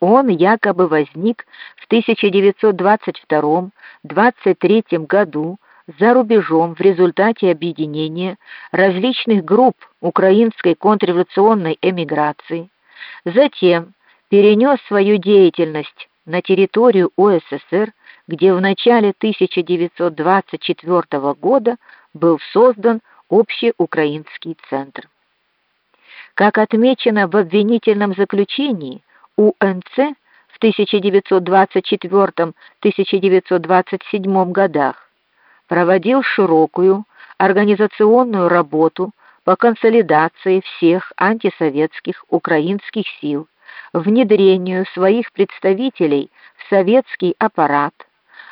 Он якобы возник в 1922-23 году за рубежом в результате объединения различных групп украинской контрреволюционной эмиграции, затем перенес свою деятельность на территорию УССР, где в начале 1924 года был создан общеукраинский центр. Как отмечено в обвинительном заключении, УНЦ в 1924-1927 годах проводил широкую организационную работу по консолидации всех антисоветских украинских сил, внедрению своих представителей в советский аппарат,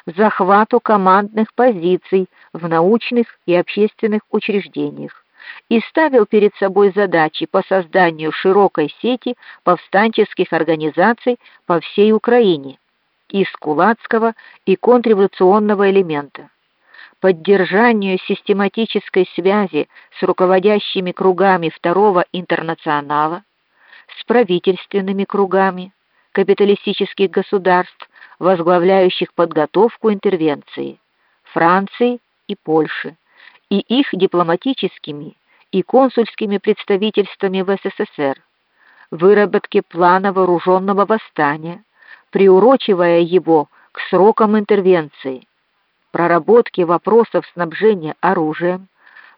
захвату командных позиций в научных и общественных учреждениях и ставил перед собой задачи по созданию широкой сети повстанческих организаций по всей Украине из кулацкого и контрреволюционного элемента. Поддержанию систематической связи с руководящими кругами второго интернационала, с правительственными кругами капиталистических государств, возглавляющих подготовку интервенции Франции и Польши, и их дипломатическими и консульскими представительствами в СССР, выработке плана вооруженного восстания, приурочивая его к срокам интервенции проработки вопросов снабжения оружием,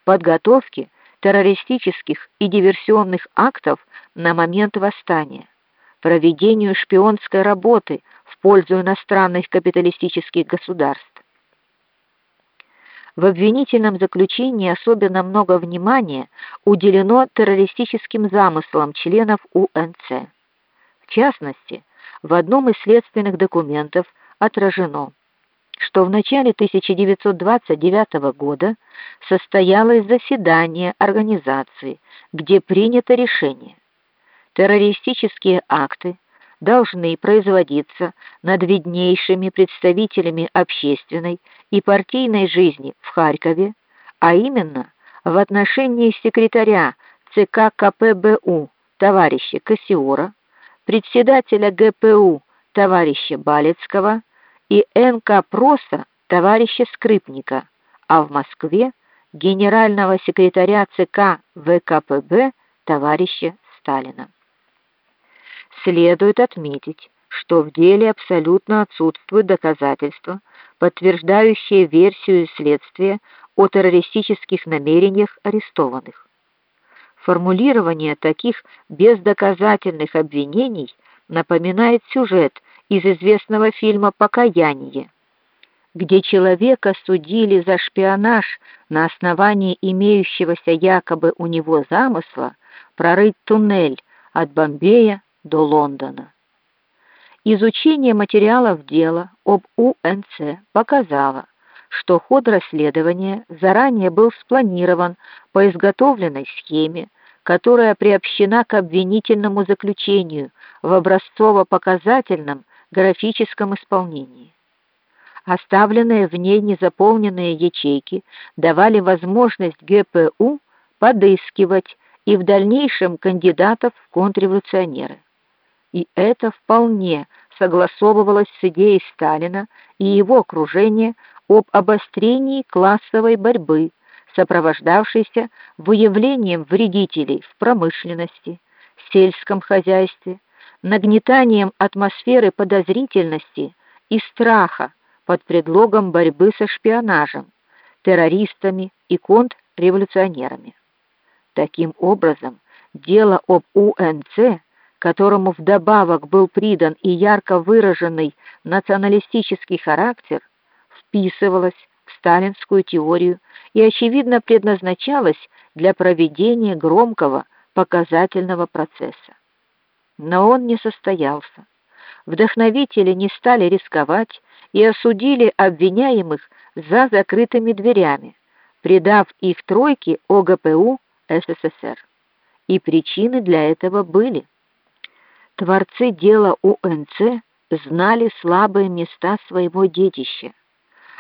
подготовки террористических и диверсионных актов на момент восстания, проведению шпионской работы в пользу иностранных капиталистических государств. В обвинительном заключении особенно много внимания уделено террористическим замыслам членов УНЦ. В частности, в одном из следственных документов отражено что в начале 1929 года состоялось заседание организации, где принято решение: террористические акты должны производиться над виднейшими представителями общественной и партийной жизни в Харькове, а именно в отношении секретаря ЦК КПБУ товарища Косиора, председателя ГПУ товарища Балецкого и НК Проса товарища Скрипника, а в Москве генерального секретаря ЦК ВКПБ товарища Сталина. Следует отметить, что в деле абсолютно отсутствуют доказательства, подтверждающие версию следствия о террористических намерениях арестованных. Формулирование таких бездоказательных обвинений напоминает сюжет из известного фильма Покаяние, где человека судили за шпионаж на основании имеющегося якобы у него замысла прорыть туннель от Бомбея до Лондона. Изучение материалов дела об УНЦ показало, что ход расследования заранее был спланирован по изготовленной схеме, которая приобщена к обвинительному заключению в образцово-показательном графическом исполнении. Оставленные в ней незаполненные ячейки давали возможность ГПУ подыскивать и в дальнейшем кандидатов в контрреволюционеры. И это вполне согласовывалось с идеей Сталина и его окружения об обострении классовой борьбы, сопровождавшейся выявлением вредителей в промышленности, сельском хозяйстве, нагнетанием атмосферы подозрительности и страха под предлогом борьбы со шпионажем, террористами и контрреволюционерами. Таким образом, дело об УНЦ, которому вдобавок был придан и ярко выраженный националистический характер, вписывалось в сталинскую теорию и очевидно предназначалось для проведения громкого показательного процесса но он не состоялся. Вдохновители не стали рисковать и осудили обвиняемых за закрытыми дверями, предав их тройке ОГПУ СССР. И причины для этого были. Творцы дела УНЦ знали слабые места своего детища,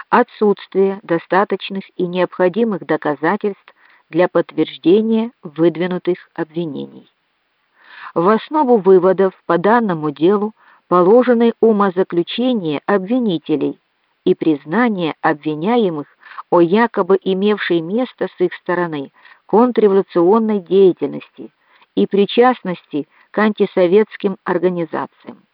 отсутствие достаточных и необходимых доказательств для подтверждения выдвинутых обвинений. В основу выводов по данному делу положены умозаключения обвинителей и признание обвиняемых о якобы имевшей место с их стороны контрреволюционной деятельности и причастности к антисоветским организациям.